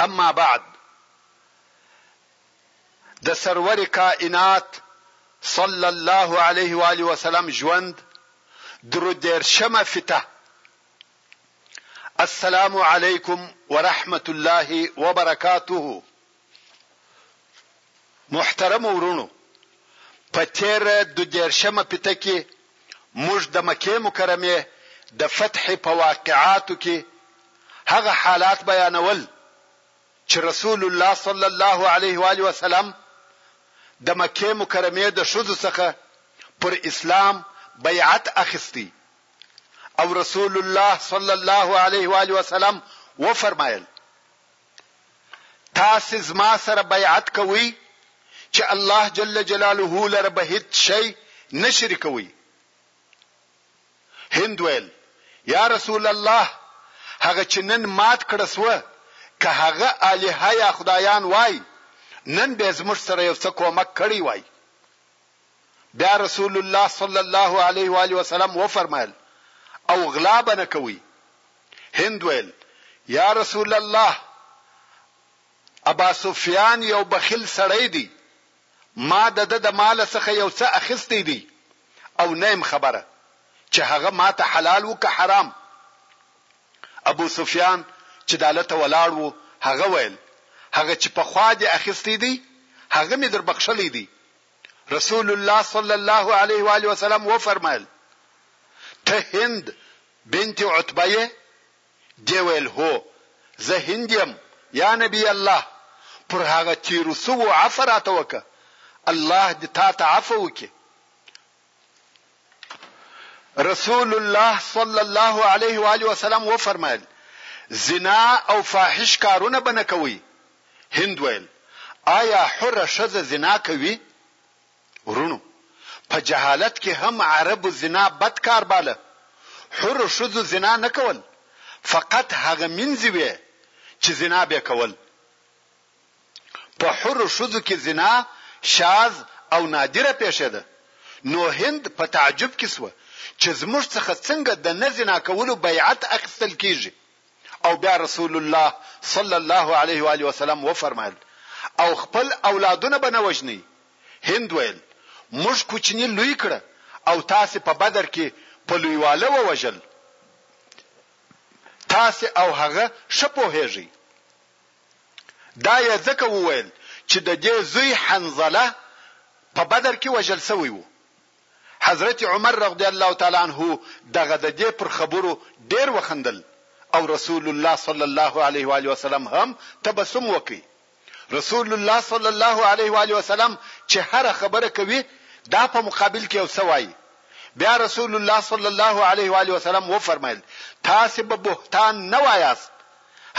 اما بعد د سرور کائنات صلی الله علیه و آله وسلم ژوند درو دیرشمه فته السلام علیکم ورحمت الله وبرکاته محترمو وروڼو په تېره دو دېرشمه پته کې موږ د مکې مکرمې د فتح په واقعاتو کې هغه حالات بیانول چې رسول الله صلی الله علیه و آله وسلم د مکې مکرمې د ښځو څخه پر اسلام بیعت اخیستی او رسول الله صلی الله علیه و آله وسلم وفرمایل تاسې زما سره بیعت کوئ چې الله جل جلاله لره به هیڅ شی نه شریکوئ؟ هند ویل، یا رسول الله هغه چې نن مات کړه سوه که هغه الهه یا خدایان وای نن به زموږ سره یو څه کومک کړی وای بیا رسول الله صلی الله علیه و آله وسلم وفرمایل، او غلا به نه کوئ. هند ویل، یا رسول الله! اباسفیان یو بخیل سړی دی، ما د ده د مال څخه یو څه اخیستی دی او نه یم خبره چې هغه ما ته حلال و که حرام. ابوسفیان چې داله ته ولاړ و، هغه ویل، هغه چې پخوا دې اخیستی دی، هغه مې در بخښلی دی، رسول الله صلی الله علیه وآله وسلم وفرمایل، ته هند بنت عتبه یې؟ دې ویل، هو، زه هند یم، یا نبی الله! پر هغه تېرو شوو عفه راته وکړه، الله دې تاته عفه وکړي. رسول الله صلی الله علیه و آله وسلم وفرمایل زنا او فاحش کارونه به نه کوئ هند ویل آیا حره ښځه زنا کوي ورونو په جهالت کې هم عربو زنا بد کار باله حره ښځو زنا نه کول فقط هغه منځي وي چې زنا به کول په حرو ښځو کې زنا شاذ او نادره پېښه ده، نو هند په تعجب کې شوه چې زموږ څخه څنګه د نه زنا کولو بیعت اخیستل کېږي او بیا رسول الله صلی الله علیه وآله وسلم وفرمایل، او خپل اولادونه به نه وژنئ، هند ویل، موږ کوچني لوی کړه او تاسې په بدر کې په لویواله ووژل، تاسې او هغه ښه پوهېږئ. دا یې ځکه وویل چې د دې زوی حنظله په بدر کې وژل شوی و. حضرت عمر رضی الله تعالی عنه دغه د دې پر خبرو ډېر وخندل او رسول الله صلی الله علیه و آله وسلم هم تبسم وکړ. رسول الله صلی الله علیه و آله وسلم چې هره خبره کوي دا په مقابل کې یو څه وایي. بیا رسول الله صلی الله علیه و آله وسلم وفرمایل، تاسې به بهتان نه وایاست.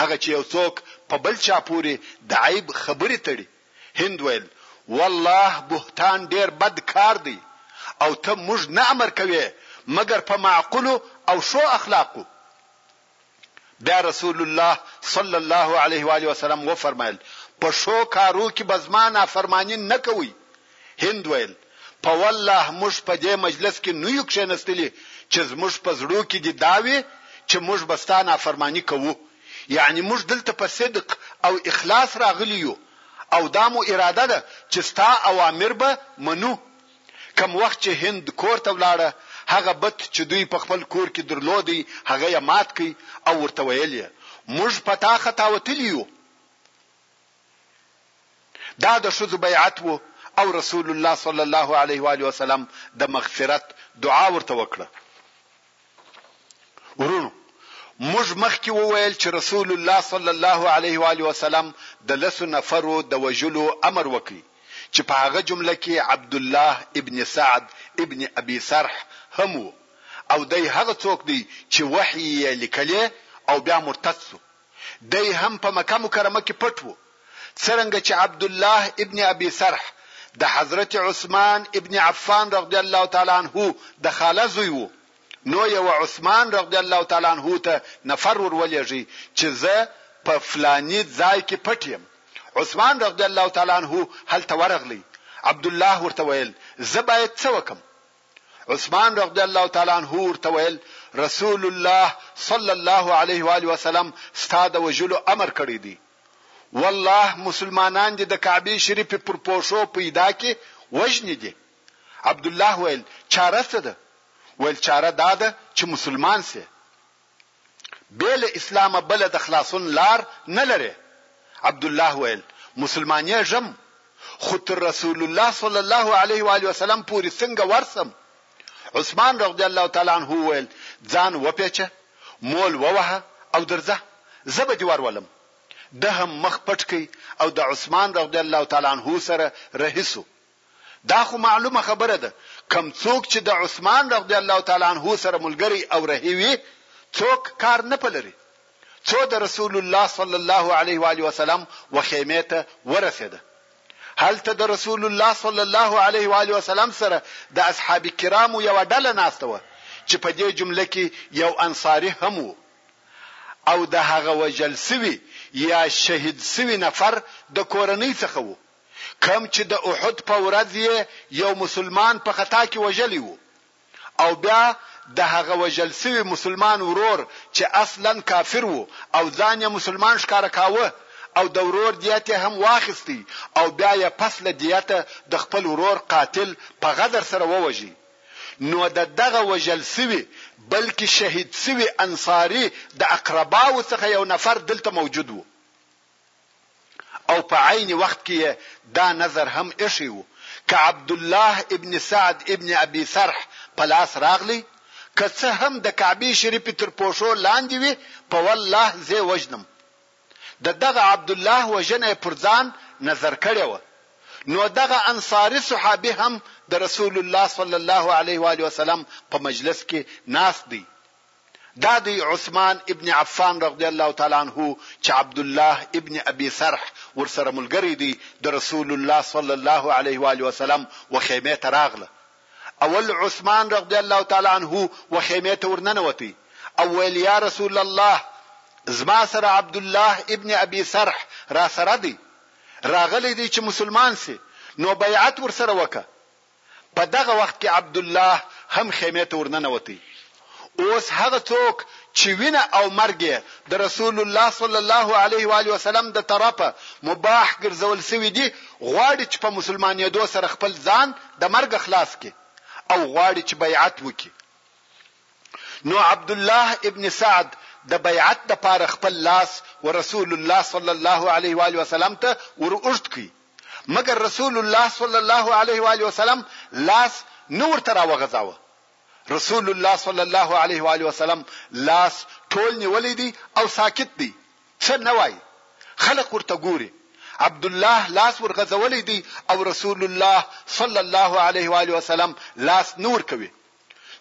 هغه چې یو څوک په بل چا پورې د عیب خبرې تړي. هند ویل، والله بهتان ډېر بد کار دی او ته موږ نه امر کوې مګر په معقولو او ښو اخلاقو. بیا رسول الله صلی الله علیه وآله وسلم وفرمایل، په ښو کارو کې به زما نافرماني نه کوئ، هند ویل، په والله موږ په دې مجلس کې نه یو کښېنستلي چې زموږ په زړو کې دې دا وي چې موږ به ستا نافرماني کوو، یعنې موږ دلته په صدق او اخلاص راغلي یو او دا مو اراده ده چې ستا اوامر به منو. کوم وخت چې هند کور ته ولاړه، هغه بت چې دوی په خپل کور کې درلود هغه یې مات کړ او ورته ویل یې، موږ په تا خطاوتلي یو. دا د ښځو بیعت وو او رسول الله صلی الله علیه وآله وسلم د مغفرت دعا ورته وکړه. وروڼو! موږ مخکې وویل چې رسول الله صلی الله علیه وآله وسلم د لسو نفرو د وژلو امر وکړ چې په هغه جمله کې عبدالله ابن سعد ابن ابي سرح هم وو او دی هغه څوک دی چې وحی یې لیکلې او بیا مرتد شو. دی هم په مکه مکرمه کې پټ وو، څرنګه چې عبدالله ابن ابي سرح د حضرت عثمان ابن عفان رضي الله تعالی عنه د خاله زوی وو، نو يوه عثمان رضي الله تعالی عنه ته نفر ور ولېږی چې زه په فلاني ځای کې پټ يم، عثمان رضي الله تعالی عنه هلته ورغلی، عبدالله ورته ويل، زه بايد څه وکړم؟ عثمان رضی الله تعالی عنه ورته ویل رسول الله صلی الله علیه و آله وسلم ستا د وجلو امر کړی دی والله مسلمانان دي د کعبه شریف پر پوښو پیدا کې وژنې دي عبد الله ویل چاره څه ده ویل چاره دا ده چې مسلمان سي بې له اسلامه بله د خلاصون لار نه لرې. عبدالله ویل، مسلمانېږم، خو تر رسول الله صلی الله علیه وآله وسلم پورې څنګه ورشم؟ عثمان رضی الله تعالی عنه وویل، ځان وپېچه، مول ووهه او درځه، زه به دې ورولم. ده هم مخ پټ کړ او د عثمان رضی الله تعالی عنه سره رهي شو. دا خو معلومه خبره ده کوم څوک چې د عثمان رضی الله تعالی عنه سره ملګری او رهی وي څوک کار نه پلري څو د رسول الله صلی الله علیه و علیه وسلم و خیمه ته ورسېده هلته د رسول الله صلی الله علیه و علیه وسلم سره د اصحاب کرامو یو ډله ناشته و چې په دې جمله کې یو انصاری هم وو او د هغه وجل سوي یا شهید سوي نفر د کورنۍ څخه وو کوم چې د احد په ورځ یې یو مسلمان په خطا کې وژلی و او بیا د هغه وژل سوي مسلمان ورور چې اصلا کافر و او ځان یې مسلمان ښکاره کاوه او د ورور دیت یې هم واخیستی او بیا یې پس له دیته د خپل ورور قاتل په غدر سره ووژی نو د دغه وژل سوي بلکې شهید سوي انصاري د اقرباو څخه یو نفر دلته موجود و او په عین وخت کې یې دا نذر هم ایښی وو، که عبدالله ابن سعد ابن ابي سرح په لاس راغلی، که څه هم د کعبې شریفې تر پوښو لاندې وي، په والله زۀ وژنم. د دغه عبدالله وژنه یې پر ځان نذر کړې وه. نو دغه انصاري صحابي هم د رسول الله صلی الله علیه وآله وسلم په مجلس کې ناست دی. دا دی عثمان ابن عفان رضی الله تعالی عنه چې عبدالله ابن ابي سرح ورسره ملګری دی د رسول الله صلی الله علیه وآله وسلم و خیمې ته راغله اول عثمان رضی الله تعالی عنه و خیمې ته ورننوتی او ویل یا رسول الله زما سره عبدالله ابن ابي سرح را سره دی راغلی دی چې مسلمان سي نو بیعت ورسره وکه په دغه وخت کې عبدالله هم خیمې ته ورننوت. اوس هغه څوک چې وینه او مرګ یې د رسول الله صلی الله علیه و آله وسلم د طرفه مباح ګرځول شوي دي، غواړي چې په مسلمانېدو سره خپل ځان د مرګه خلاص کړي او غواړي چې بیعت وکړي. نو عبدالله ابن سعد د بیعت لپاره خپل لاس و رسول الله صلی الله علیه و آله وسلم ته ور اوږد کړ. مګر رسول الله صلی الله علیه و آله وسلم لاس نه ورته راوغځاوه رسول الله صلی الله علیه و آله وسلم لاس ټول نیولې دي او ساکت دي څه نه وای خلق ورته ګوري عبد الله لاس ورغځولې دي او رسول الله صلی الله علیه و آله وسلم لاس نور کوي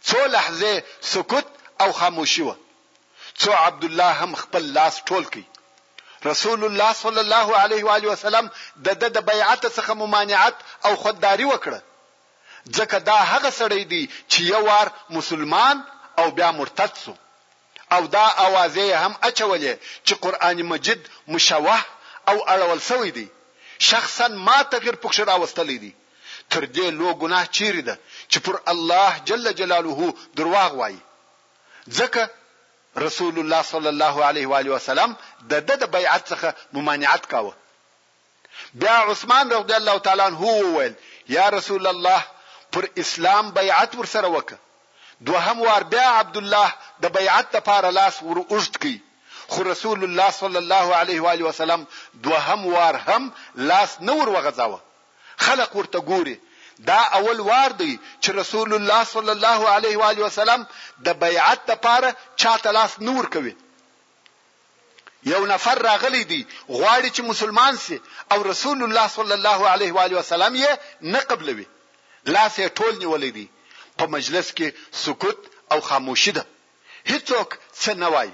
څو لحظه سکوت او خاموشي و څو عبدالله هم خپل لاس ټول کړ. رسول الله صلی الله علیه و آله وسلم د ده د بیعت څخه ممانعت او خودداري وکړه، ځکه دا هغه سړی دی چې یو وار مسلمان او بیا مرتد شو او دا اوازې یې هم اچولې چې قرآن مجید مشوه او اړول شوی دی، شخصا ما تغیر پکښې راوستلی دی، تر دې لو ګناه چیرې ده چې پر الله جل جلاله درواغ وایي؟ ځکه رسول الله صلی الله علیه و آله وسلم د ده د بیعت څخه ممانعت کاوه بیا عثمان رضی الله تعالی عنه وویل یا رسول الله پر اسلام بیعت ورسره وکه دوهم وار بیا عبد الله د بیعت د پاره لاس ور اوږد کی خو رسول الله صلی الله علیه و آله وسلم دوهم وار هم لاس نور وغځاوه خلق ورته ګوري دا اول وار دی چې رسول الله صلی الله علیه و آله وسلم د بیعت لپاره چاته لاس نه ورکوي یو نفر راغلی دی غواړي چې مسلمان سي او رسول الله صلی الله علیه و علیه وسلم یې نه قبلوي لاس یې ټول نیولې دي په مجلس کې سکوت او خاموشي ده هیڅوک څه نه وایي.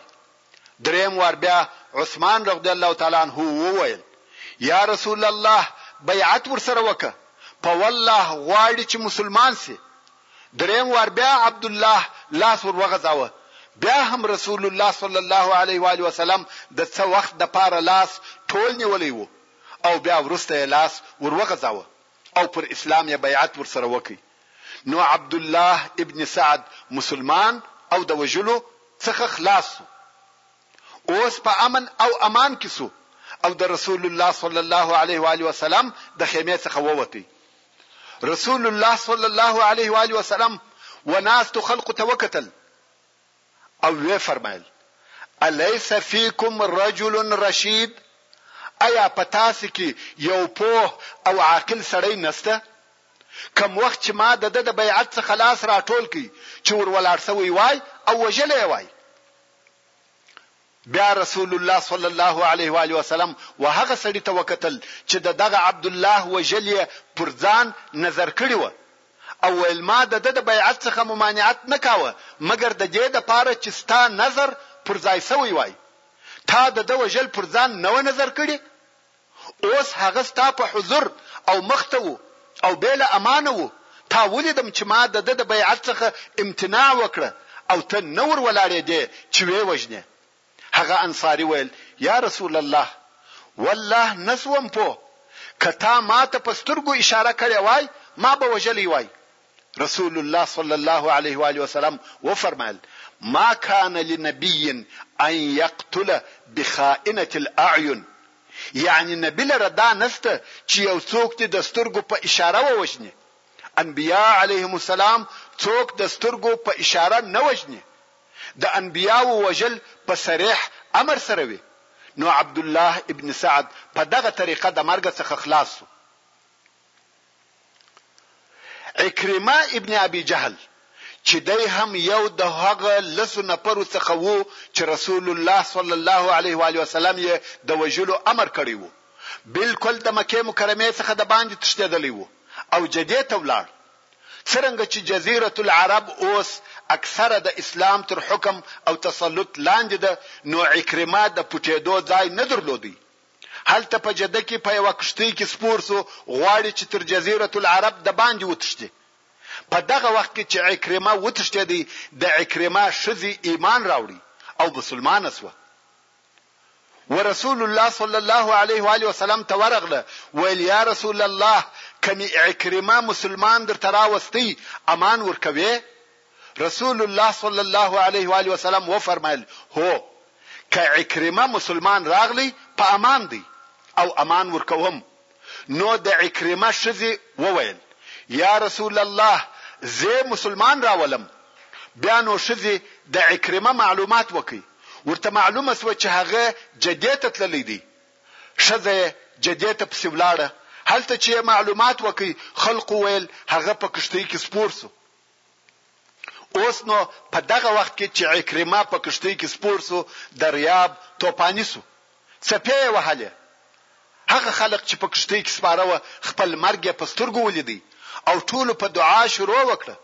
دریم وار بیا عثمان رضی الله تعالی عنه وویل، یا رسول الله بیعت ورسره وکړه، په والله غواړي چې مسلمان شي. دریم وار بیا عبدالله لاس ور وغځاوه، بیا هم رسول الله صلی الله علیه وآله وسلم د څه وخت دپاره لاس ټول نیولی وو او بیا وروسته یې لاس ور وغځاوه او پر اسلام یې بیعت ورسره وکړ. نو عبدالله ابن سعد مسلمان او د وژلو څخه خلاص شو. اوس په امن او امان کې شو او د رسول الله صلی الله علیه وآله وسلم د خیمې څخه ووتی. رسول الله صلی الله علیه وآله وسلم و ناستو خلقو ته وکتل او وې فرمایل، الیس فیکم رجل رشید، ایا په تاسې کې یو پوه او عاقل سړی نشته؟ کوم وخت چې ما د ده د بیعت څخه لاس راټول کړ چې ور ولاړ شوی وای او وژلی یې وای. بیا رسول الله صلی الله علیه و آله وسلم و هغه سړي ته وکتل چې د دغه عبدالله وژل یې پر ځان نذر کړي وه او ویل، ما د ده د بیعت څخه ممانعت نه کاوه مګر د دې لپاره چې ستا نذر پر ځای شوی وای. تا د ده وژل پر ځان نه وه نذر کړي؟ اوس هغه ستا په حضور او مخ ته وو او بې له امانه وو، تا وليدم چې ما د ده د بيعت څخه امتناع وکړه او ته نه ور ولاړېدې چې وې وژنې. هغه انصاري ويل، يا رسول الله! والله نه شوم پوه، که تا ما ته په سترګو اشاره کړې وای ما به وژلی وای، رسول الله صلی الله علیه وآله وسلم وفرمایل، ما کان لنبی ان یقتل بخائنة الاعین، یعنی نبی لره دا نسته چی یو څوک دی د سترګو په اشاره ووژنی، انبیاء علیهم السلام څوک د سترګو په اشاره نه وژنی، د انبیاوو وژل په صریح امر سره وی، نو عبدالله ابن سعد په دغه طریقه د مرګ څخه خلاص سو. عکرمه ابن ابي جهل چې دی هم یو د هغه لسو نفرو څخه وو چې رسول الله صلی الله علیه و آله وسلم یې د وژلو امر کړی وو، بالکل د مکې مکرمې څخه د باندې تښتېدلی وو او جدې ته ولاړ. څرنګه چې جزیرة العرب اوس اکثره د اسلام تر حکم او تسلط لاندې ده، نو عکرمه د پټېدو ځای نه درلودی. هلته په جده کې په یوه کښتۍ کې سپور شو، غواړي چې تر جزیرة العرب د باندې وتښتي. په دغه وخت کې چې عکرمه وتښتېدی، د عکرمه ښځې ایمان راوړی او مسلمانه شوه. ورسول الله صلی الله علیه وآله وسلم ته ورغله، ویل، یا رسول الله! که مې عکرمه مسلمان درته راوستی، امان ورکوې؟ رسول الله صلی الله علیه و آله وسلم وفرمایل، هو! که عکرمه مسلمان راغلی په امان دی او امان ورکوم. نو د عکرمه ښځې وویل، یا رسول الله زۀ مسلمان راولم. بیا نو ښځې د عکرمه معلومات وکړ، ورته معلومه شوه چې هغه جدې ته تللی دی. ښځه یې جدې ته پسې ولاړه، هلته چې یې معلومات وکړ خلقو ویل هغه په کښتۍ کې سپور شو. اوس نو په دغه وخت کې چې عکرمه په کښتۍ کې سپور شو، دریاب توپاني شو، څپې یې وهلې. هغه خلک چې په کښتۍ کې سپاره وه، خپل مرګ یې په سترګو ولید او ټولو په دعا شروع وکړه.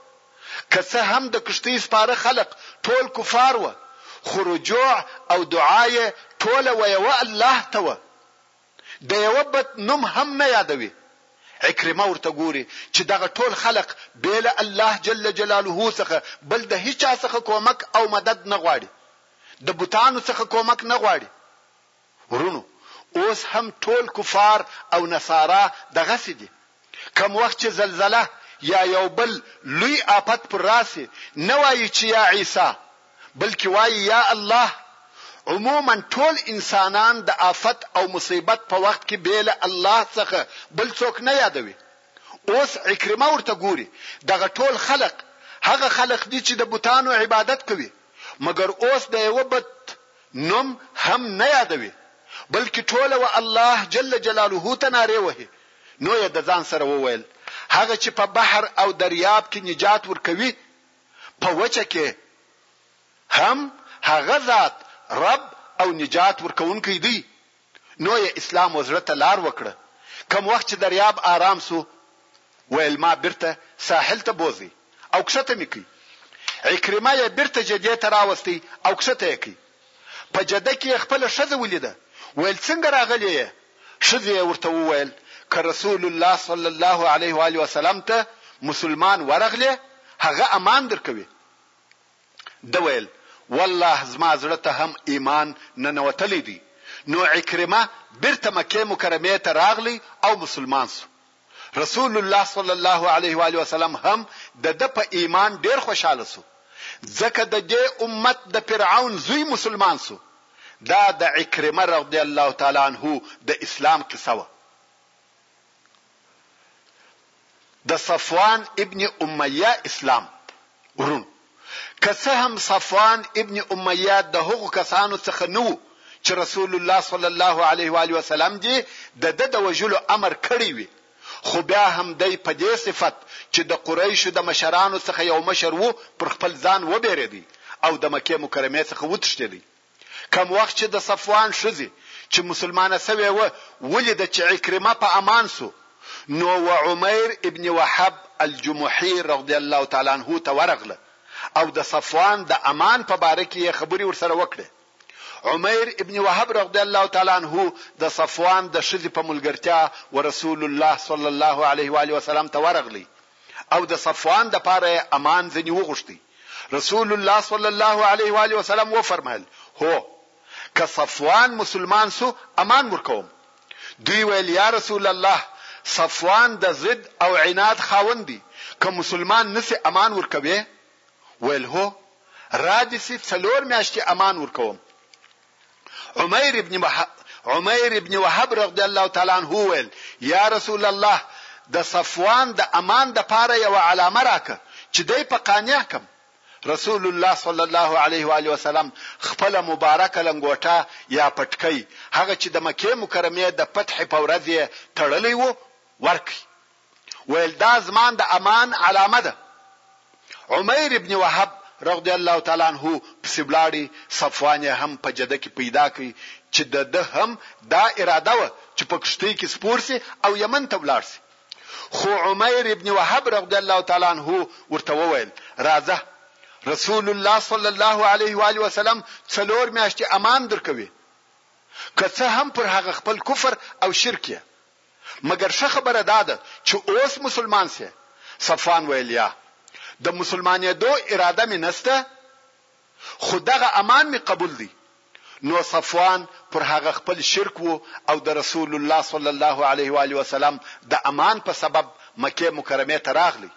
که څه هم د کښتۍ سپاره خلک ټول کفار وه، خو رجوع او دعا یې ټوله ویوه الله ته وه. د یوه بت نوم هم نه یادوي، عکرمه ورته ګوري چې دغه ټول خلق بې له الله جل جلاله څخه بل د هیچا څخه کومک او مدد نه غواړي، د بتانو څخه کومک نه غواړي. وروڼو! اوس هم ټول کفار او نصارا دغسې دي، کوم وخت چې زلزله یا یو بل لوی آفت پر راشي، نه وایي چې یا عیسی بلکې وايي، یا الله! عموماً ټول انسانان د آفت او مصیبت په وخت کې بې له الله څخه بل څوک نه یادوي. اوس عکرمه ورته ګوري، دغه ټول خلق، هغه خلق دي چې د بتانو عبادت کوي، مګر اوس د یوه بت نوم هم نه یادوي، بلکې ټوله و الله جل جلاله ته نارې وهي. نو یې د ځان سره وویل، هغه چې په بحر او دریاب کې نجات ورکوي، په وچه کې هم هغه ذات رب او نجات ورکوونکی دی نو یې اسلام و زړه ته لار وکړه کوم وخت چې دریاب آرام سو ویل ما بیرته ساحل ته بوزي او کښته مې کوي عکرمه یې بیرته جدې ته راوستی او کښته یې کوي په جده کې خپل ښځه ولیده ویل څنګه راغلی یې ښځې یې ورته وویل، که رسول الله صلی الله علیه و آله وسلم ته مسلمان ورغلې هغه امان درکوي؟ ده ویل، والله زما زړه ته هم ایمان ننوتلی دی، نو عکرمه بیرته مکې مکرمې ته راغلی او مسلمان شو. رسول الله صلی الله علیه و آله وسلم هم د ده په ایمان ډیر خوشاله سو ځکه د دې امت د فرعون زوی مسلمان سو دا د عکرمه رضی الله تعالی عنه د اسلام قصه وه د صفوان ابن امیه اسلام ورون که څه هم صفوان ابن امیه د هغو کسانو څخه نه و چې رسول الله صلی الله علیه و وسلم دې د ده د وژلو امر کړی وي خو بیا هم دی په دې صفت چې د قریشو د مشرانو څخه یو مشر وو پر خپل ځان وبېرېدی او د مکې مکرمې څخه وتښتېدی کوم وخت چې د صفوان ښځې چې مسلمانه شوې وه ولیده چې عکرمه په امان شو نو و عمیر ابن وهب الجمحي رضی الله تعالی عنه ته ورغله او د صفوان د امان په باره کې یې خبرې ورسره وکړې. عمیر ابن وهب رضی الله تعالی عنه د صفوان د ښځې په ملګرتیا و رسول الله صلی الله علیه و آله وسلم ته ورغلی او د صفوان د پاره يې امان ځني وغوښتی، رسول الله صلی الله علیه و آله وسلم وفرمایل، هو! که صفوان مسلمان سو امان ورکوم، دوی ویل، یا رسول الله صفوان د ضد او عناد خاوند دی، که مسلمان نه سي امان ورکوې؟ ویل، هو! را دي سي څلور میاشتي امان ورکوم، عمیر ابن عمیر ابن وهب رضی الله تعالی عنہ ویل یا رسول الله د صفوان د امان د پاره یو علامه راکه چې دای په قانع کم رسول الله صلی الله علیه و علیه وسلم خپل مبارک لنګوټه یا پټکی هغه چې د مکه مکرمه د فتح په ورځ تړلې وو ورکړي ویل دا زمان د امان علامه ده عمیر ابن وهب رغدی الله تعالی عنه پسې ولاړی صفوان یې هم په جده کې پیدا کړ چې د ده هم دا اراده وه چې په کښتۍ کې سپور شي او یمن ته ولاړ شي خو عمیر ابن وهب رغدی الله تعالی عنه ورته وویل راځه رسول الله صلی الله علیه و علیه وسلم څلور میاشتې امان درکوي که څه هم پر هغه خپل کفر او شرک یې مګر ښه خبره دا ده چې اوس مسلمان شې. صفوان ویل، یا، د مسلمانېدو اراده مې نشته، خو دغه امان مې قبول دی. نو صفوان پر هغه خپل شرک و او د رسول الله صلی الله علیه و آله وسلم د امان په سبب مکې مکرمې ته راغلی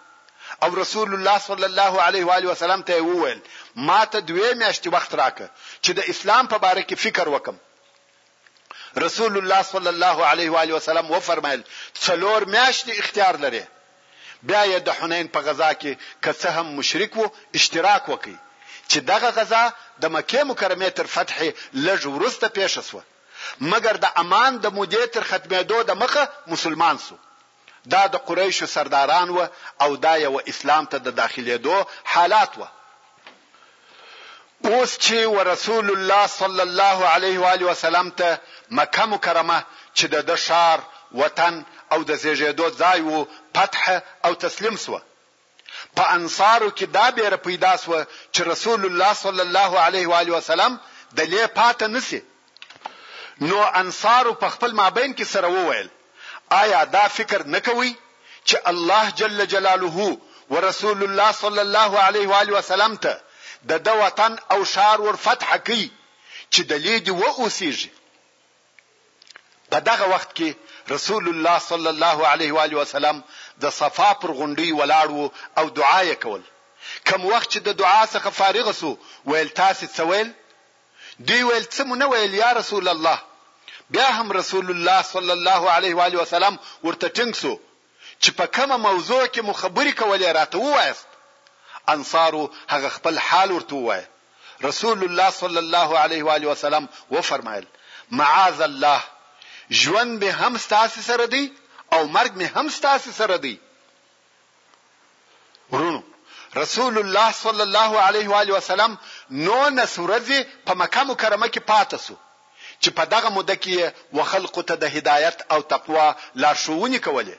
او رسول الله صلی الله علیه و آله وسلم ته یې وویل، ماته دوې میاشتې وخت راکړه چې د اسلام په باره کې فکر وکړم. رسول الله صلی الله علیه و آله وسلم و فرمایل څلور میاشتې اختیار لري بیا یې د حنین په غزا کې که څه هم مشرک وو اشتراک وکړي چې دغه غزا د مکې مکرمې تر فتح لږ وروسته پیښه شوه مګر د امان د مودې تر ختمېدو د مخه مسلمان شو دا د قریشو سرداران وه او دا یوه اسلام ته د داخلیدو حالات وه. اوس چی ورسول الله صلی الله علیه وآله وسلم ته مکه مکرمه چی د ده ښار، وطن او د زیږیدو ځای وو فتح او تسلیم سوه په انصارو کې دا بېره پیدا شوه چې رسول الله صلی الله علیه و آله وسلم د لې پاته نه شي. نو انصارو په خپل مابین کې سره وویل، آیا دا فکر نه کوئ چې الله جل جلاله و رسول الله صلی الله علیه و آله وسلم ته د ده وطن او ښار ور فتح کړي چې د لې دې و اوسېږي؟ په دغه وخت کې رسول الله صلی الله علیه و آله وسلم د صفا پر غونډۍ ولاړ و او دعا یې کول. کوم وخت چې د دعا څخه فارغ شو ویل تاسې څه ویل؟ دوی ویل څه مو نه ویل یا رسول الله. بیا هم رسول الله صلی الله علیه و آله وسلم ورته ټینګ شو چې په کومه موضوع کې مو خبرې کولې راته ووایاست، انصارو هغه خپل حال ورته ووایه، رسول الله صلی الله علیه وآله وسلم وفرمایل، معاذ الله، ژوند مې هم ستاسې سره دی او مرګ مې هم ستاسې سره دی. ورونو رسول الله صلی الله علیه و آله وسلم نونس ورځې په مکه مکرمه کې پاته سو چې په دغه موده کې یې و خلقو ته د هدایت او تقوا لارښوونې کولې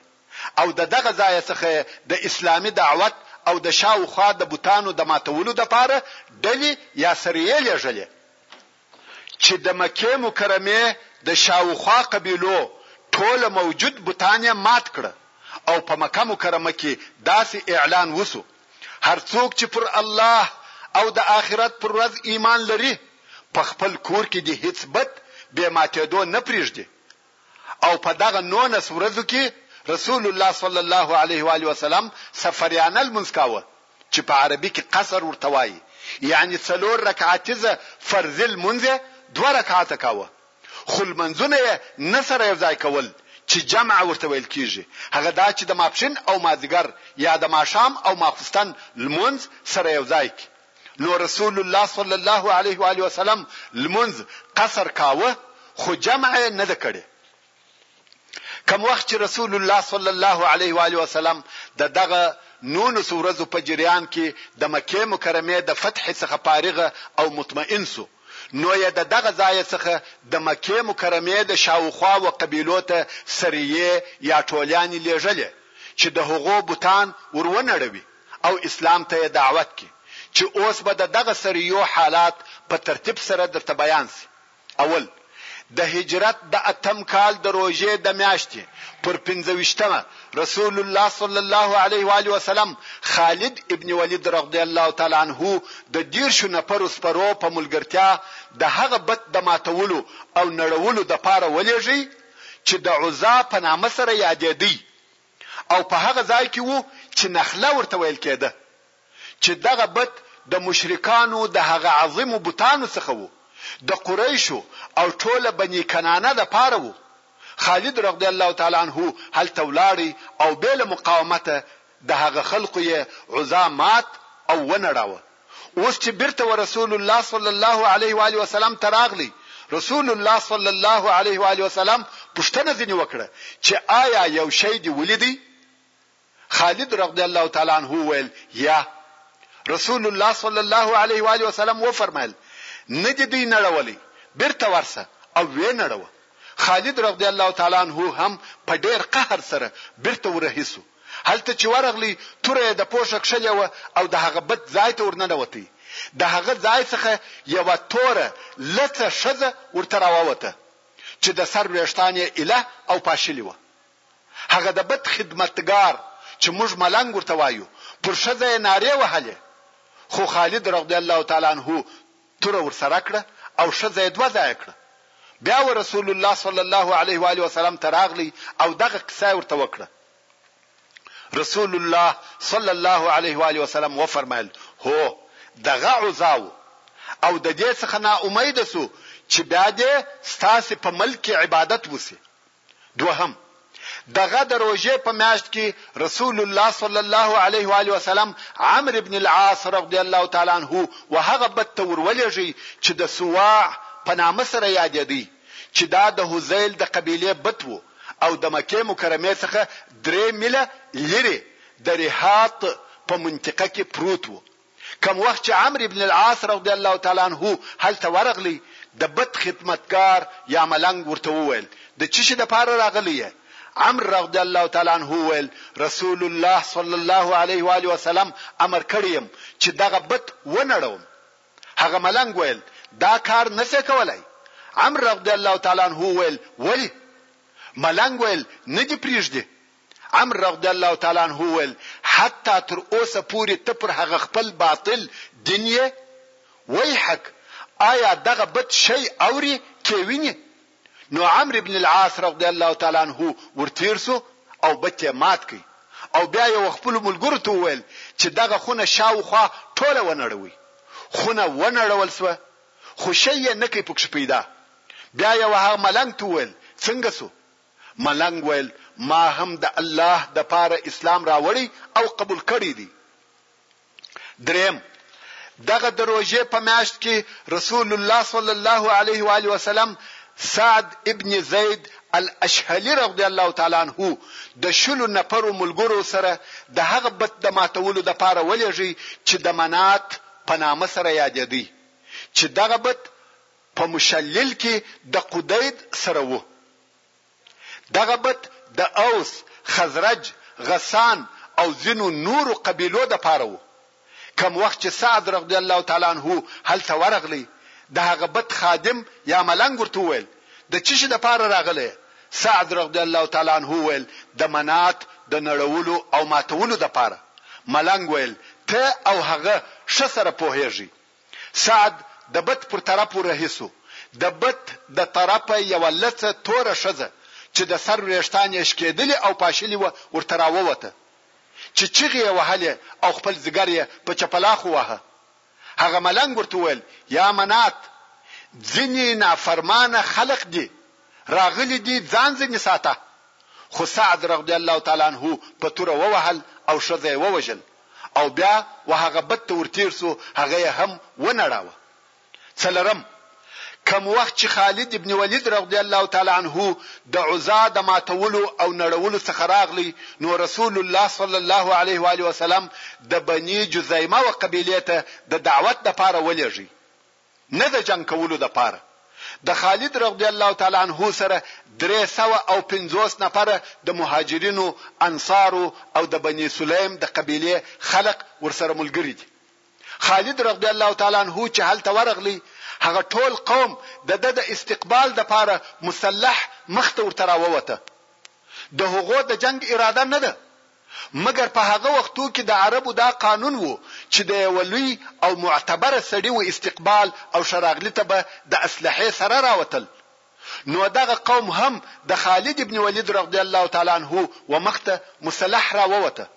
او د دغه ځای څخه د اسلامي دعوت او د شاوخوا د بوتانو د ماتولو دپاره ډلې یا سریې لېږلې چي د مکې مکرمې د شاوخوا قبيلو ټوله موجود بتان يې مات کړه او په مکه مکرمه کي داسي اعلان وسو، هر څوک چي پر الله او د آخرت پر ورځ ايمان لري په خپل کور کي دي هيڅ بت بې ماتېدو نه پرېږدي او په دغه نونس ورځو کې رسول الله صلی الله علیه و آله وسلم سفریانه لمونځ کاوه چې په عربي کې قصر ورته وايي یعنې څلور رکعتیزه فرضي لمونځ یې دوه رکعته کاوه خو لمنځونه یې نه سره یو ځای کول چې جمع ورته ویل کیږي هغه دا چې د ماپښین او مازیګر یا د ماښام او ماخوستن لمونځ سره یو ځای کړي نو رسول الله صلی الله علیه وآله وسلم لمونځ قصر کاوه خو جمع یې نه ده کړې کم وخت چې رسول الله صلی الله علیه و علیه وسلم د دغه نونو ورځو په جریان کې د مکه مکرمه د فتح څخه فارغ او مطمئن سو نو یې د دغه ځای څخه د مکه مکرمه د شاوخوا او قبیلو ته سریه یا ټولیان لیږلې چې د هغو بوتان ورونړوي او اسلام ته یې دعوت کړي چې اوس به د دغه سریو حالات په ترتیب سره درته بیان شي. اول، د هجرت د اتم کال د روژې د میاشتې پر پنځه ویشتمه رسول الله صلی الله علیه و آله وسلم خالد ابن ولید رضی الله تعالی عنه د دېرشو نفرو سپرو په ملګرتیا د هغه بت د ماتولو او نړولو دپاره ولېږی چې د عزا په نامه سره یادېدی او په هغه ځای کې وو چې نخله ورته ویل کېده، چې دغه بت د مشرکانو د هغه عظیمو بتانو څخه وو، د قریشو او ټوله بني کنانه لپاره وو، خالد رضی الله تعالی عنه هلته ولاړ او بې له مقاومته د هغه خلقو یې عزا مات او ونړاوه. اوس چې بیرته ورسول الله صلی الله علیه و آله وسلم ته راغلی، رسول الله صلی الله علیه و آله وسلم پوښتنه ځینې وکړه چې آیا یو شی دې ولیدی؟ خالد رضی الله تعالی عنه وویل، یا رسول الله صلی الله علیه و آله وسلم وفرمایل، نه دې دی نړولی، بیرته ورسه او وې نړوه. خالد رضی الله تعالی عنه هم په ډیر قهر سره بیرته ورهیسو. هلته چې ورغلی توره یې د پوښه کښلې وه او د هغه بت ځای ته ورننوتی، د هغه ځای څخه یوه توره لڅه ښځه ورته راووته چې د سر وریښتان یې ایله او پاشلي وه. هغه د بت خدمتګار چې موږ ملنګ ورته وایو پر ښځه یې نارې وهلې خو خالد رضی الله تعالی عنه توره ورسره کړه او ښځه یې دوه ځایه کړه. بیا و رسول الله صلی الله علیه و آله وسلم ته راغلی او دغه قصه یې ورته وکړه. رسول الله صلی الله علیه و آله وسلم وفرمایل، هو! دغه عزاو او ددې څخه ناامیده شو چې بیا دې ستاسې په ملک کې عبادت وشي. دوهم، دغه د روژې په میاشت کې رسول الله صلی الله علیه وآله وسلم عمرو بن العاص رضی الله تعالی عنه و هغه بت ته ورولېږی چې د سواع په نامه سره یادېدی چې دا د هذیل د قبیلې بت و او د مکې مکرمې څخه درې میله لیرې د رهاط په منطقه کې پروت و. کوم وخت چې عمرو ابن العاص رضی الله تعالی عنه هلته ورغلی، د بت خدمتګار یا ملنګ ورته وویل، د څه شي لپاره راغلی یې؟ عمرو رضی الله تعالی عنه وویل، رسول الله صلی الله علیه و آله وسلم امر کړی یم چې دغه بت ونړوم. هغه ملنګ ویل، دا کار نه شې کولای. عمرو رضی الله تعالی عنه وویل، ولې؟ ملنګ ویل، نه دې پریږدي. عمرو رضی الله تعالی عنه وویل، حتی تر اوسه پورې ته پر هغه خپل باطل، دین، یې؟ ویحک! آیا دغه بت شی اوري که ویني؟ نو عمرو بن العاص رضی الله تعالی عنه ورتېر شو او بت یې مات کړ او بیا یې خپلو ملګرو ته وویل چې دغه خونه شا و خوا ټوله ونړوئ. خونه ونړول شوه خو شی یې نکړ پکښې پیدا. بیا یې هغه ملنګ ته وویل، څنګه شو؟ ملنګ ویل ما هم د الله د پاره اسلام راوړی او قبول کړی دی. دریم دغه د روژې په میاشت کې رسول الله صلی الله علیه و آله وسلم سعد ابن زید الاشهلی رضی الله تعالی عنه د شلو نفرو ملګرو سره د هغه بت د ماتولو د پاره ولېږي چې د منات په نامه سره یادېدی چې دغه بت په مشلل کې د قدید سره وو. دغه بت د اوس، خزرج، غسان او ځینو نورو قبیلو لپاره وو. کوم وخت چې سعد رضی الله تعالی عنه هلته ورغلی، د هغه بت خادم یا ملنګ ورته وویل، د څه شي لپاره راغلی یې؟ سعد رضی الله تعالی عنه وویل، د منات د نړولو او ماتولو لپاره. ملنګ ویل، ته او هغه ښه سره پوهېږئ. سعد د بت پر طرف ورهي شو، د بت د طرفه یوه لڅه توره ښځه چې د سر وریښتان یې شکیدلي او پاشلي وه ورته راووته چې چیغې یې وهلې او خپل ځګر یې په چپلاخو واهه، هغه ملنګ ورته وویل، یا منات! ځیني نافرمانه خلق دي راغلي دي ځان ځني ساته، خو سعد رضی الله تعالی عنه په توره ووهل او ښځه یې ووژل. او بیا و هغه بت ته ورتېر شو، هغه یې هم ونړاوه. څلورم، کوم وخت چې خالد ابن ولید رضی الله تعالی عنه د عزی د ماتولو او نړولو څخه راغلی، نو رسول الله صلی الله علیه و آله وسلم د بنی جذیمه و قبیلې ته د دعوت لپاره ولېږی. نه د جنګ کولو دپاره د خالد رضی الله تعالی عنه سره درې سوه او پنځوس نفره د مهاجرینو، انصارو او د بنی سلیم د قبیلې خلق ورسره ملګري دي. خالد رضی الله تعالی عنه چې هلته ورغلی هغه ټول قوم د ده د استقبال دپاره مسلح مخته ورته راووته. د هغو د جنګ اراده نه ده. مګر په هغه وختو کې د عربو دا قانون وو چې د یوه لوی او معتبره سړي و استقبال او ښه راغلي ته به د اسلحې سره راوتل نو دغه قوم هم د خالد ابن ولید رغدی الله تعالی عنه و مخ ته مسلح را ووته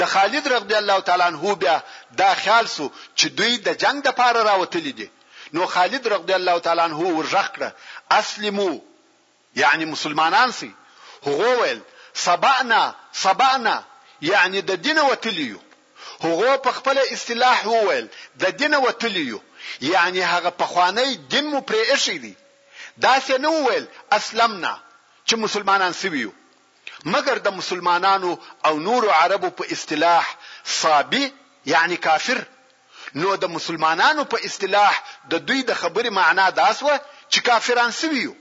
د خالد رغدی الله تعالی عنه بیا دا خیال سو چې دوی د جنگ د پاره راوتلي دي نو خالد رغدی الله تعالی عنه ورغ کړه اسلمو یعنی مسلمانان شی هغو ویل سبأنا سبأنا یعنی د دینه وتلی یو هغو په خپله اصطلاح وویل د دینه وتلی یو یعنی هغه پخوانی دین مو پرې ایښی دی داسې نه وویل اسلمنا چې مسلمانان شوي یو مګر د مسلمانانو او نورو عربو په اصطلاح صابي یعنې کافر، نو د مسلمانانو په اصطلاح د دوی د خبرې معنا دا شوه چې کافران شوي یو.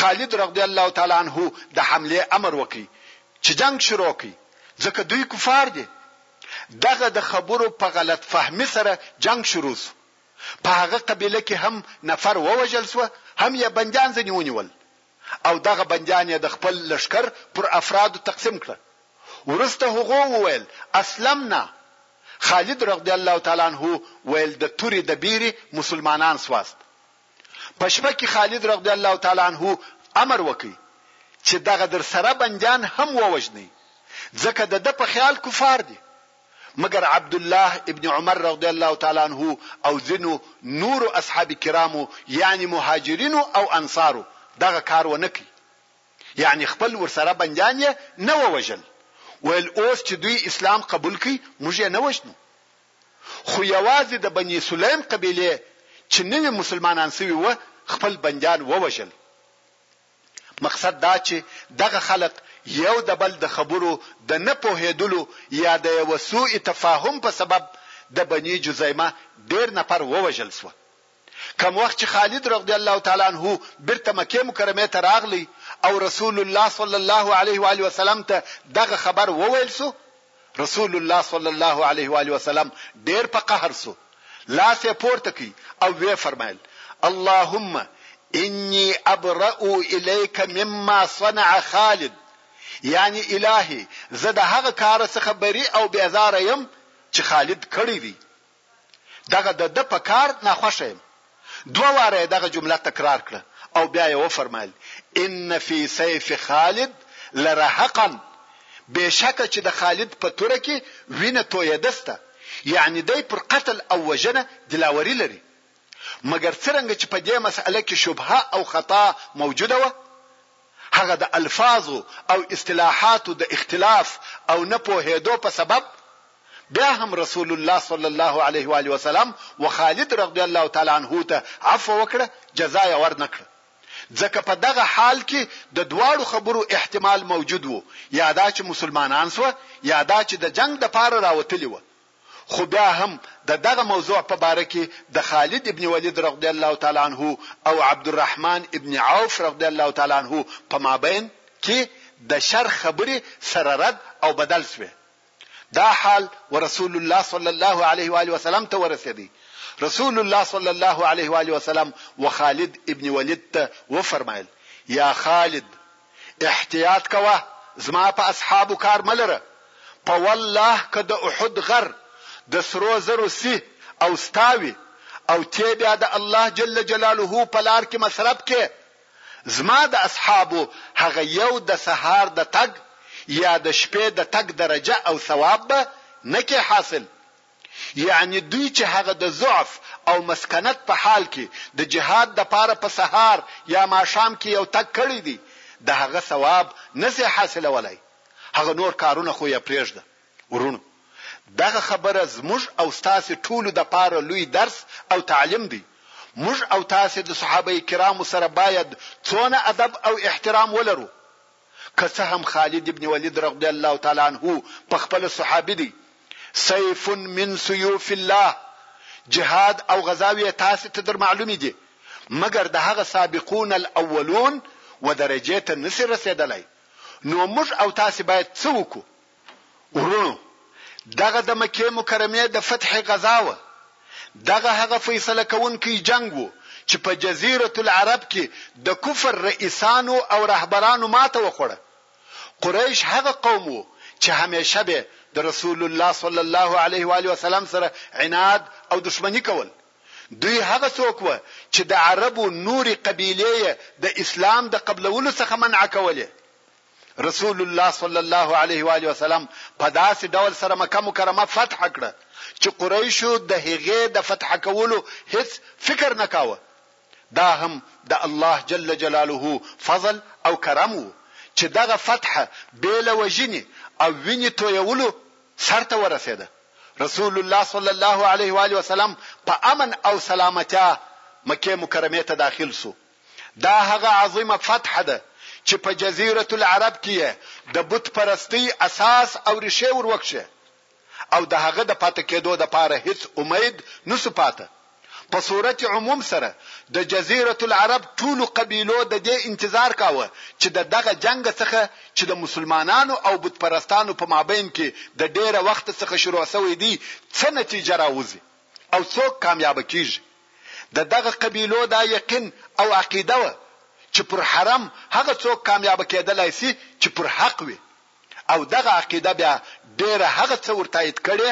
خالد رضی الله تعالی عنه د حملې امر وکړ چې جنګ شروع کړئ ځکه دوی کفار دي. دغه د خبرو په غلط فهمي سره جنګ شروع شو. په هغه قبیله کې هم نفر ووژل شو هم یې بندیان ځنې ونیول. او دغه بندیان یې د خپل لښکر پر افرادو تقسیم کړل. وروسته هغو وویل، اسلمنا! خالد رضی الله تعالی عنه ویل د تورې د بیرې مسلمانان سواست. په شپه کې خالد رضی الله تعالی عنه امر وکړ چې دغه درسره بندیان هم ووژنئ، ځکه د ده په خیال کفار دي. مګر عبدالله ابن عمر رضی الله تعالی عنه او ځینو نورو اصحاب کرامو یعنی مهاجرینو او انصارو دغه کار ونه کړ یعنی خپل ورسره بندیان یې نه وه وژل ویل اوس چې دوی اسلام قبول کړ موږ یې نه وژنو خو یوازې د بنی سلیم قبیلې چې نوي مسلمانان سوي وه خپل بندیان ووژل مقصد دا چې دغه خلق یو د بل د خبرو د نه پوهیدلو یا د یوه سوء تفاهم په سبب د بنی جذیمه ډیر نفر ووژل شوه. کوم وخت چې خالد رضی الله تعالی عنه بیرته مکې مکرمې ته راغلی او رسول الله صلی الله علیه و آله وسلم ته دغه خبر وویل شو، رسول الله صلی الله علیه وآله وسلم ډیر په قهر سو لاس یې پورته کی او وی فرمایل اللهم انی ابرأ الیک مما صنع خالد یعنی الهی زه د هغه کار څخه بری او بیزار یم چې خالد کړی دی دغه د ده په کار ناخوښه یم. دوه واره یې دغه جمله تکرار کړه او بیا یې وفرمایل، ان فی سیف خالد لرهقا، بېشکه چې د خالد په توره کې وینه تویېده شته، یعنې دی پر قتل او وژنه دلاوري لري. مګر څرنګه چې په دې مسئله کې شبهه او خطا موجوده وه، هغه د الفاظو او اصطلاحاتو د اختلاف او نه پوهېدو په سبب بیا هم رسول الله صلی الله علیه وآله وسلم وخالد رضی الله تعالی عنه ته عفو وکړه جزا یې ورنه کړه ځکه په دغه حال کې د دواړو خبرو احتمال موجود وو یا دا چې مسلمانان سوه یا دا چې د جنګ دپاره راوتلي وه خو بیا هم د دغه موضوع په باره کې د خالد ابن ولید رضی الله تعالی عنه او عبدالرحمن ابن عوف رضی الله تعالی عنه په مابین کې د شر خبرې سره رد او بدل شوې. دا حال ورسول الله صلی الله علیه و آله وسلم ته ورسېدی. رسول الله صلی الله علیه و آله وسلم وخالد ابن ولید ته وفرمایل، یا خالد! احتیاط کوه زما په اصحابو کار مه لره، په والله که د احد غر د سرو زرو سي او ستا وي او تې بیا د الله جل جلاله په لار کي مصرف کړې زما د اصحابو هغه یو د سهار د تګ یا د شپې د تګ درجه او ثواب به نه کړې حاصل. یعنی دوی چې هغه د ضعف او مسکنت په حال کې د جهاد دپاره په سهار یا ماښام کې یو تګ کړی دی د هغه ثواب نه شې حاصلولای هغه نور کارونه خو یې پرېږده وروڼو دغه خبره زموږ او ستاسو ټولو د پاره لوی درس او تعلیم دی موږ او تاسو د صحابه کرامو سره باید څونه ادب او احترام ولرو که څه هم خالد ابن ولید رضی الله تعالی عنه پخپله صحابي دی، سیف من سیوف الله، جهاد او غزاوې یې تاسې ته در معلومې دي، مګر د هغه سابقون الاولون و درجې ته نه شي رسېدلی، نو موږ او تاسې باید څه وکړو؟ وروڼو! دغه د مکې مکرمې د فتح غزا وه. دغه هغه فیصله کوونکی جنګ و چې په جزیرة العرب کې د کفر رئیسانو او رهبرانو ماته وخوړه. قریش هغه قوم و چې همیشه به د رسول الله صلی الله علیه وآله وسلم سره عناد او دښمني کول. دوی هغه څوک وه چې د عربو نورې قبیلې یې د اسلام د قبلولو څخه منع کولې. رسول الله صلی الله علیه و آله وسلم په داسې ډول سره مکه مکرمه فتح کړه چې قریشو د هغې د فتح کولو هیڅ فکر نه کاوه دا هم د الله جل جلاله فضل او کرم وو چې دغه فتح بیل وجنی او ویني تویولو سرته ورسېده رسول الله صلی الله علیه و آله وسلم په امن او سلامتیا مکه مکرمه ته داخل سو دا هغه عظیمه فتحه ده چې په جزیرة العرب کې یې د بت پرستۍ اساس او ریښې ور وکښې او د هغه د پاتې کېدو لپاره هیڅ امید نه شو پاته. په صورت عموم سره د جزیرة العرب ټولو قبیلو د دې انتظار کاوه چې د دغه جنګ څخه چې د مسلمانانو او بت پرستانو په مابین کې د ډېره وخته څخه شروع شوی دی څه نتیجه راوځي او څوک کامیابه کېږي. د دغه قبیلو دا یقین او عقیده وه چې پر حرم هغه څوک کامیابه کیدلای شي چې پر حق وي او دغه عقیده بیا ډیره هغه څه ور تایید کړې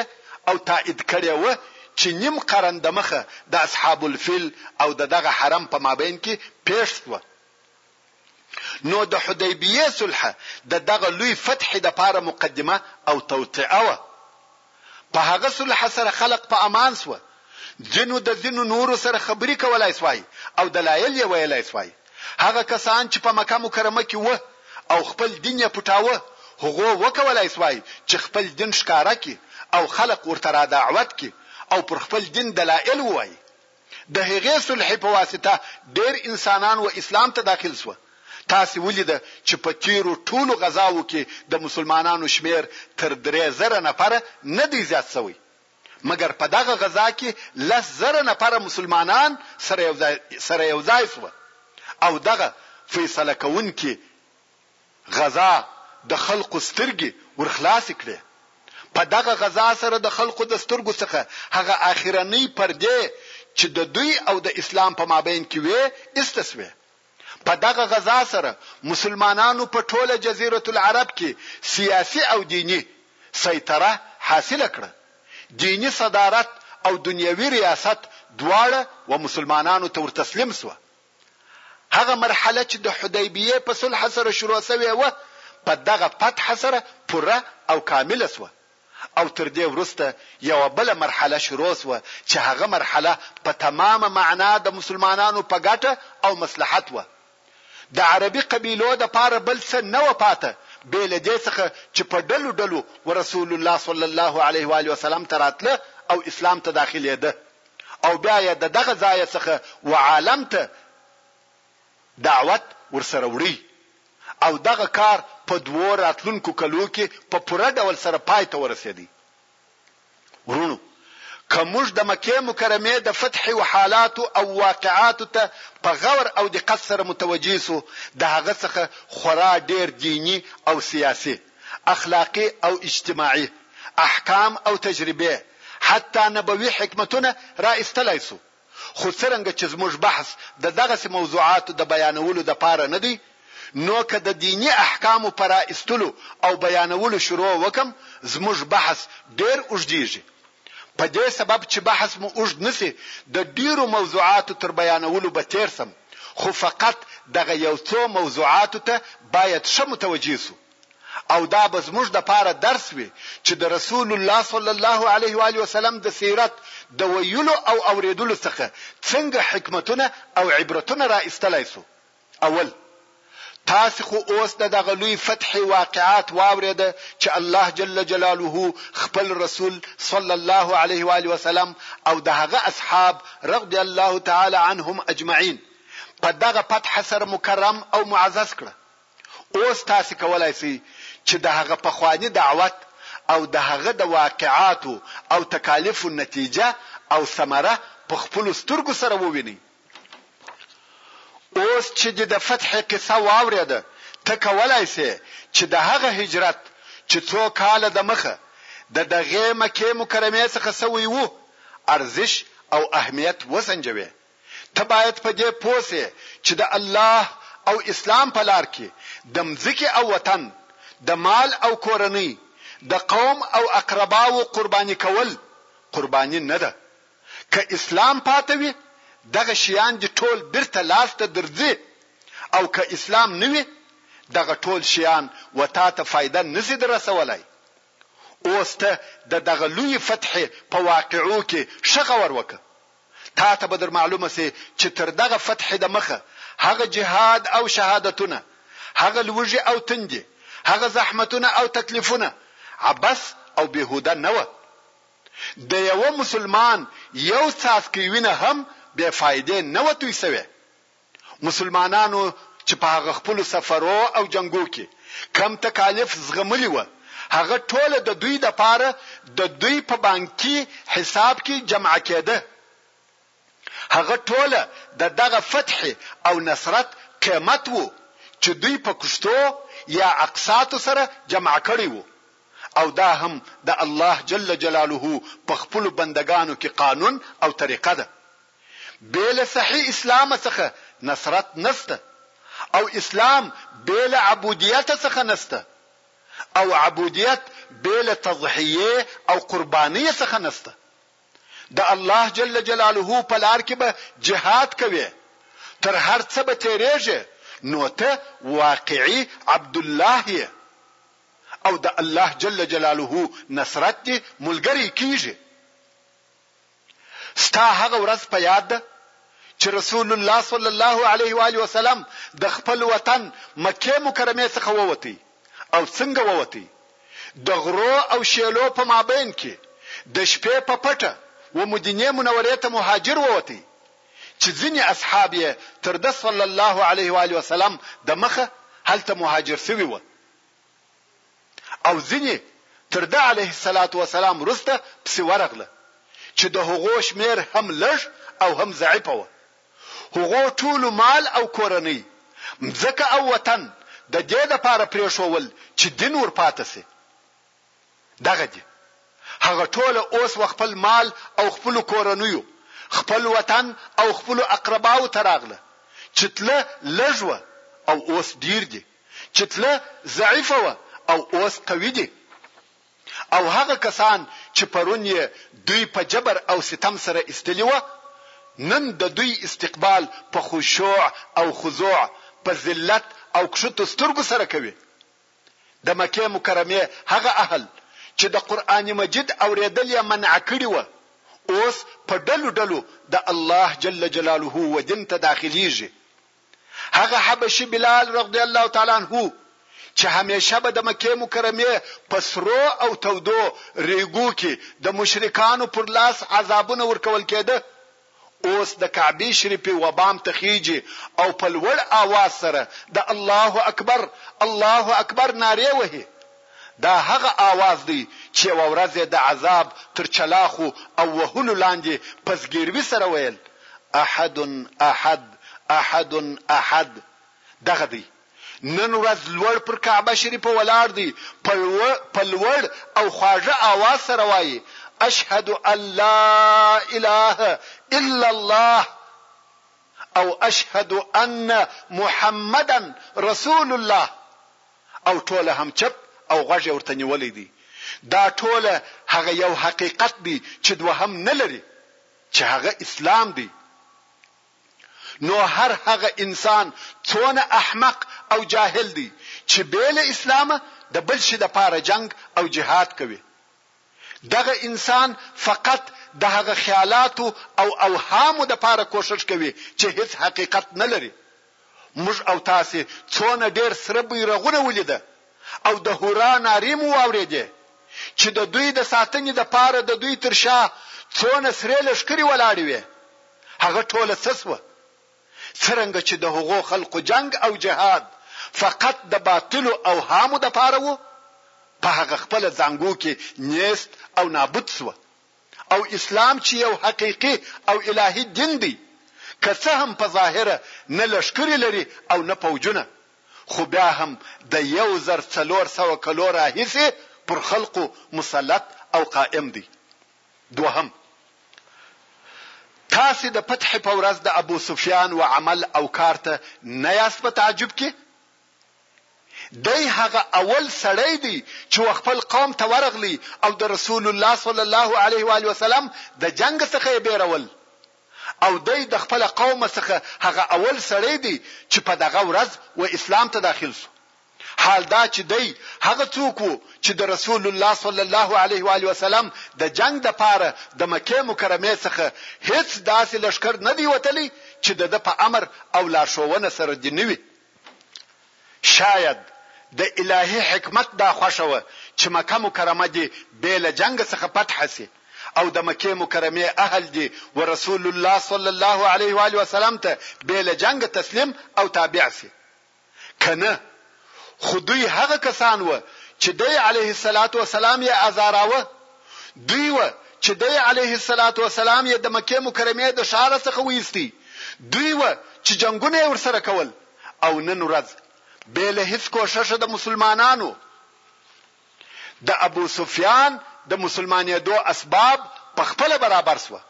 او تائید کړې وه چې نیم قرن دمخه د اصحاب الفیل او د دغه حرم په مابین کې پیښ شوه نو د حدیبیې صلح د دغه لوی فتح د پاره مقدمه او توطئه وه. په هغه صلح سره خلق په امان شوه. ځینو د ځینو نورو سره خبري کولای شوای او دلایل یې ویلای شوای. هغه کسان چې په مکه مکرمه کې وه او خپل دین یې پټاوه هغو وکولای شوای چې خپل دین ښکاره کړي او خلق ورته رادعوت کړي او پر خپل دین دلایل ووایي. د هغې صلحې په واسطه ډېر انسانان و اسلام ته داخل شوه، تاسې ولیده چې په تېرو ټولو غزاوو کې د مسلمانانو شمېر تر درې زره نفره نه دی زیات شوی، مګر په دغه غزا کې لس زره نفره مسلمانان سره یو ځای شوه او دغه فیصله کوونکې غزا د خلقو سترګې ور خلاصې کړې. په دغه غزا سره د خلقو د سترګو څخه هغه آخرنۍ پردې چې د دوی او د اسلام په مابین کې وې ایسته شوې. په دغه غزا سره مسلمانانو په ټوله جزیرة العرب کې سیاسي او دیني سیطره حاصله کړه. دیني صدارت او دنیوي ریاست دواړه و مسلمانانو ته ور تسلیم شوه. هغه مرحله چې د حدیبیې په صلح سره شروع شوې وه، په دغه فتح سره پوره او کامله شوه او تر دې وروسته یوه بله مرحله شروع شوه چې هغه مرحله په تمامه معنا د مسلمانانو په ګټه او مصلحت وه. د عربي قبیلو لپاره بل څه نه وه پاته بې له دې څخه چې په ډلو ډلو ورسول الله صلی الله علیه وآله وسلم ته راتله او اسلام ته داخلېده. او بیا یې ددغه ځایه څخه وعالم ته دعوت ورسره وړی او دغه کار په دوو راتلونکو کلو کې په پوره ډول سره پای ته ورسیدی. وروڼو! که موږ د مکې مکرمې د فتحې وحالاتو او واقعاتو ته په غور او دقت سره متوجه شو دهغه څخه خورا ډیر دینی او سیاسی، اخلاقي او اجتماعي احکام او تجربې حتی نبوي حکمتونه را ایستلای شو، خو څرنګه چې زموږ بحث د دغسې موضوعاتو د بیانولو دپاره نه دی، نو که د دیني احکامو په را ایستلو او بیانولو شروع وکړم، زموږ بحث ډېر اوږدېږي. په دې سبب چې بحث مو اوږد نه شي د ډېرو موضوعاتو تر بیانولو به تېر شم، خو فقط دغه یو څو موضوعاتو ته باید ښه متوجه شو او دا به زموږ لپاره درس وي چې د رسول الله صلی الله علیه وآله وسلم د سیرت د ویلو او اورېدلو څخه څنګه حکمتونه او عبرتونه را ایستلای شو. اول، تاسې خو اوس د دغه لوی فتح واقعات واورېده چې الله جل جلاله خپل رسول صلی الله علیه و آله وسلم او د هغه اصحاب رضی الله تعالی عنهم اجمعین په دغه فتح سره مکرم او معزز کړه. اوس تاسې کولای شئ چې د هغه پخواني دعوت او د هغه د واقعاتو او تکالیفو نتیجه او ثمره په خپلو سترګو سره ووینئ. اوس چې دې د فتح قصه واورېده، ته کولای شې چې د هغه هجرت چې څو کاله دمخه د دغې مکې مکرمې څخه شوی و، ارزش او اهمیت وسنجوې. ته باید په دې پوه شې چې د الله او اسلام په لار کې د مځکې او وطن، د مال او کورنۍ، د قوم او اقرباوو قرباني کول قرباني نه ده، که اسلام پاته وي دغه شيان دي ټول بيرته لاس ته درځي او که اسلام نه وي دغه ټول شيان و تاته فايده نه شي دررسولای اوس ته د دغه لويي فتحې په واقعو کي ښه غور وکه تاته به درمعلومه شي چي تر دغه فتحې د مخه هغه جهاد او شهادتونه هغه لوږي او تندي هغه زحمتونه او تکليفونه عبث او بيهوده نه وه د یوه مسلمان یو څاڅکی وینه هم بې فایدې نه وه توی شوې. مسلمانانو چې په هغه خپلو سفرو او جنګو کې کم تکالیف زغملي وه، هغه ټوله د دوی لپاره د دوی په بانکي حساب کې جمعه کېده. هغه ټوله د دغه فتحې او نصرت قېمت وو چې دوی په کښتو يا اقساطو سره جمع کړی وو او دا هم د الله جل جلاله په خپلو بندګانو کې قانون او طريقه ده. بې له صحيح اسلامه څخه نصرت نشته او اسلام بې له عبوديته څخه نشته او عبوديت بې له تضحيې او قربانۍ څخه نشته. د الله جل جلاله په لار کې به جهاد کوې تر هر څه به تېرېږې نو ته واقعي عبدالله یې او د الله جل جلاله نصرت دې ملګری کېږي. ستا هغه ورځ په یاد ده چې رسول الله صلی الله علیه و آله وسلم د خپل وطن مکې مکرمې څخه ووتی او څنګه ووت؟ د غرو او شېلو په مابین کې د شپې په پټه و مدینې منورې ته مهاجر ووت چې ځینې اصحاب یې تر ده صلی الله علیه و آله وسلم د مخه هلته مهاجر شوي و او ځینې تر ده علیه الصلاة وسلام وروسته پسې ورغله چې د هغو شمېر هم لږ او هم ضعیفه و هغو ټولو مال او کورنۍ، مځکه او وطن د دې لپاره پرېښوول چې دين ورپاته شي. دغه دي. هغه ټوله اوس و خپل مال او خپلو کورنيو، خپل وطن او خپلو اقرباوو ته راغله، چې تله لږ وه او اوس ډېر دي، چې تله ضعيف وه او اوس قوي دي. او هغه کسان چې پرون یې دوی په جبر او ستم سره ایستلي وه، نن د دوی استقبال په خشوع او خضوع، په ذلت او کښتو سترګو سره کوي. د مکې مکرمې هغه اهل چې د قرآن مجید اورېدل یې منع کړي وه، اوس په ډلو ډلو د الله جل جلاله و دین ته داخلیږي. هغه حبشي بلال رضی الله تعالی عنه چې همېشه به د مکې مکرمې په سرو او تودو رېګو کې د مشرکانو پر لاس عذابونه ورکول کېده، اوس د کعبې شریفې وبام ته خېژي او په لوړ اواز سره د الله اکبر، الله اکبر نارې وهي دا هغه آواز دی چې یوه ورځ یې د عذاب تر چلاخو او وهلو لاندې په زګیروي سره ویل، احد احد، احد احد. دغه دی. نن ورځ لوړ پر کعبه شریفه ولاړ دی، په لوړ او خواږه آواز سره وایي، اشهد ان لا اله الا الله او اشهد ان محمدا رسول الله. او ټوله هم چپ او غوږ یې ورته نیولی دی، دا ټوله هغه یو حقیقت دی چې دوهم نه لري چې هغه اسلام دی. نو هر هغه انسان څونه احمق او جاهل دی چې بې له اسلامه د بل شي لپاره جنګ او جهاد کوي. دغه انسان فقط د هغه خیالاتو او اوهامو لپاره کوښښ کوي چې هیڅ حقیقت نه لري. موږ او تاسې څونه ډېر سره بیرغونه ولیده او د هورا نارې مو واورېدې چې د دوی د ساتنې لپاره د دوی تر شا څونه سرې لښکرې ولاړې وې. هغه ټوله څه شوه؟ څرنګه چې د هغو خلقو جنګ او جهاد فقط د باطلو اوهامو دپاره وو، په هغه خپله ځانګو کې نېست او نابود شوه او اسلام چې یو حقیقي او الهي دین دی، که څه هم په ظاهره نه لښکرې لري او نه پوجونه، خو بیا هم د یو زر څلور سوه کلو راهیسې پر خلقو مسلط او قائم دی. دوهم، تاسې د فتحې په ورځ د ابوسفیان و عمل او کار ته نه یاست په تعجب کې؟ دی هغه اول سړی دی چې و خپل قوم ته ورغلی او د رسول الله صلی الله علیه و آله وسلم د جنګ څخه یې بېرول او دی د خپله قومه څخه هغه اول سړی دی چې په دغه ورځ و اسلام ته داخل شو. حال دا چې دی هغه څوک وو چې د رسول الله صلی الله علیه و آله وسلم د جنګ دپاره د مکې مکرمې څخه هیڅ داسې لښکر نه دی وتلی چې دده په امر او لارښوونه سره دې نه وي. شاید د الهي حکمت دا خوښه وه چې مکه مکرمه دې بې له جنګ څخه فتحه شي او د مکې مکرمې اهل دې و رسول الله صلی الله علیه و آله وسلم ته بې له جنګ تسلیم او تابع شي. که نه خو دوی هغه کسان وه چې دی، عليه الصلاة والسلام، يې ازاراوه، دوی وه چې دی، عليه الصلاة والسلام، يې د مکې مکرمې د ښاره څخه ويستی، دوی وه چې جنګونه يې ورسره کول او نن ورځ بې له هيڅ کوښښه د مسلمانانو د ابو سفیان د مسلمانېدو اسباب په خپله برابر شوه،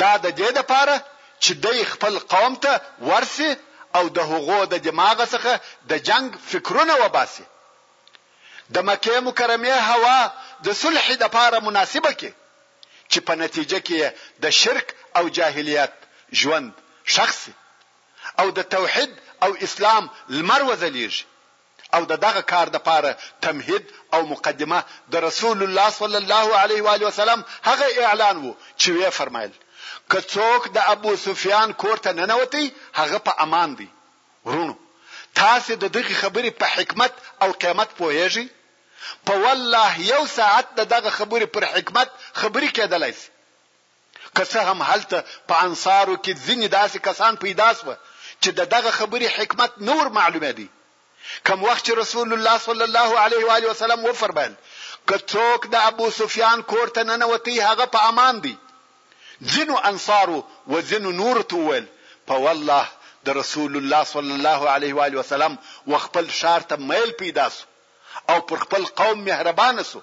دا د دې لپاره چې دی خپل قوم ته ورشي او د هغو د دماغه څخه د جنګ فکرونه وباسي. د مکې مکرمې هوا د صلحې لپاره مناسبه کړي چې په نتیجه کې یې د شرک او جاهلیت ژوند ښخ شي او د توحید او اسلام لمر وځلېږي. او د دغه کار د پاره تمهید او مقدمه د رسول الله صلی الله علیه وآله وسلم هغه اعلان وو چې ویې فرمایل، که څوک د ابو سفیان کور ته ننوتی هغه په امان دی. وروڼو! تاسې د دغې خبرې په حکمت او قیمت پوهېږی؟ په والله یو ساعت د دغه خبرې پر حکمت خبرې کېدلای شي. که څه هم هلته په انصارو کې ځینې داسې کسان پیدا شوه چې د دغه خبرې حکمت نه ور معلومېدی کم وخت چې رسول الله صلی الله علیه و آله وسلم وفرمایل که څوک د ابو سفیان کور ته ننوتی هغه په امان دی ځینو انصارو و ځینو نور ته وویل په والله د رسول الله صلی الله علیه و آله وسلم و خپل ښار ته میل پیدا سو او پر خپل قوم مهربان سو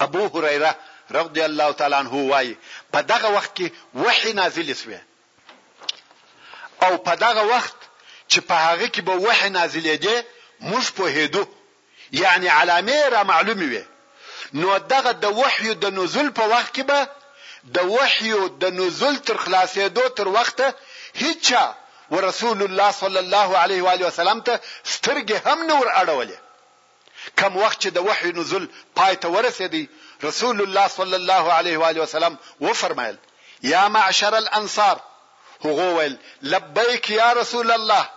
ابو هريره رضي الله تعالی عنه وايي په دغه وخت کې وحي نازلې سوې او په دغه وخت چې په هغه کې به وحي نازلې دي موږ په هېدو یعنی علامه را معلومې وي نو دغه د وحي د نزول په وخت کې به د وحي د نزول تر خلاصېدو تر وخته هیڅ ورسول الله صلی الله علیه و علیه وسلم ته سترګې هم نور اړولې کوم وخت چې د وحي نزول پای ته ورسېدی، رسول الله صلی الله علیه و آله وسلم وفرمایل، یا معشر الانصار! هغو ویل، لبیک یا رسول الله!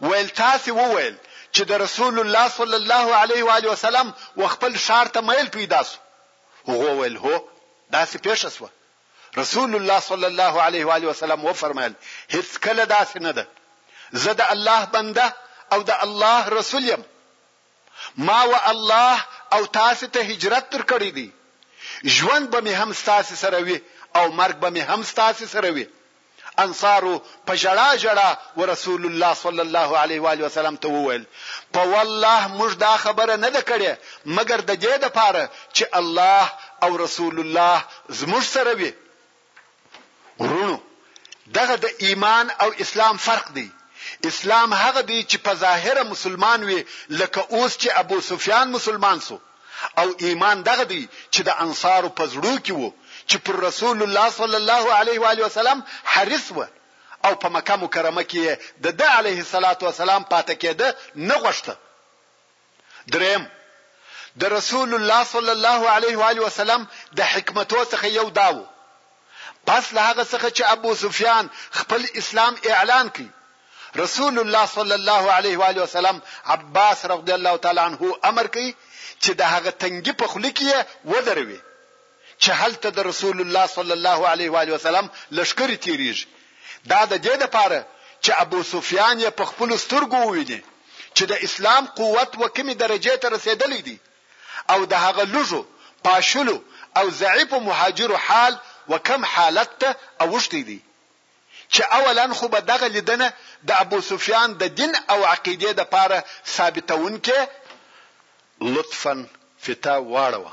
ویل، تاسې وویل چې د رسول الله صلی الله علیه و آله وسلم و خپل ښار ته میل پیدا شو؟ هغو ویل، هو، داسې پېښه شوه. رسول الله صلی الله علیه و آله وسلم وفرمایل هیڅ کله داسې نه ده زه د الله بنده او د الله رسول یم ما و الله او تاسو ته هجرت درکړی دی ژوند به مې هم تاسو سره وي او مرګ به مې هم تاسو سره وي انصارو په ژړا ژړا ورسول الله صلی الله علیه و آله وسلم ته وویل، په والله موږ دا خبره نه ده کړې مګر د دې لپاره چې الله او رسول الله زموږ سره وي. وروڼو! دغه د ایمان او اسلام فرق دی. اسلام هغه دی چې په ظاهره مسلمان وي لکه اوس چې ابو سفیان مسلمان شو. او ایمان دغه دی چې د انصارو په زړو کې وو چې پر رسول الله صلی الله علیه و آله وسلم حریص و او په مکه مکرمه کې د ده علیه الصلاة والسلام پاتې کېده نه غوښته دریم د رسول الله صلی الله علیه و آله وسلم د حکمتو څخه یو داو پس له هغه څخه چې ابو سفیان خپل اسلام اعلان کړ، رسول الله صلی الله علیه و آله وسلم عباس رضی الله تعالی عنه امر کړ چې د هغه تنګي په خوله کې یې ودروي چې هلته د رسول الله صلی الله علیه و آله وسلم لښکرې تیریږي دا د دې لپاره چې ابو سفیان یې په خپل سترګو وویني چې د اسلام قوت و کومې درجې ته رسیدلی دی او د هغه لږو پاشلو او ضعیفو مهاجرو حال و کم حالت ته اوښتی دی چې اولا خو به دغه لیدنه د ابو سفیان د دین او عقیدې لپاره ثابتونکې لطفا فتا واړوه.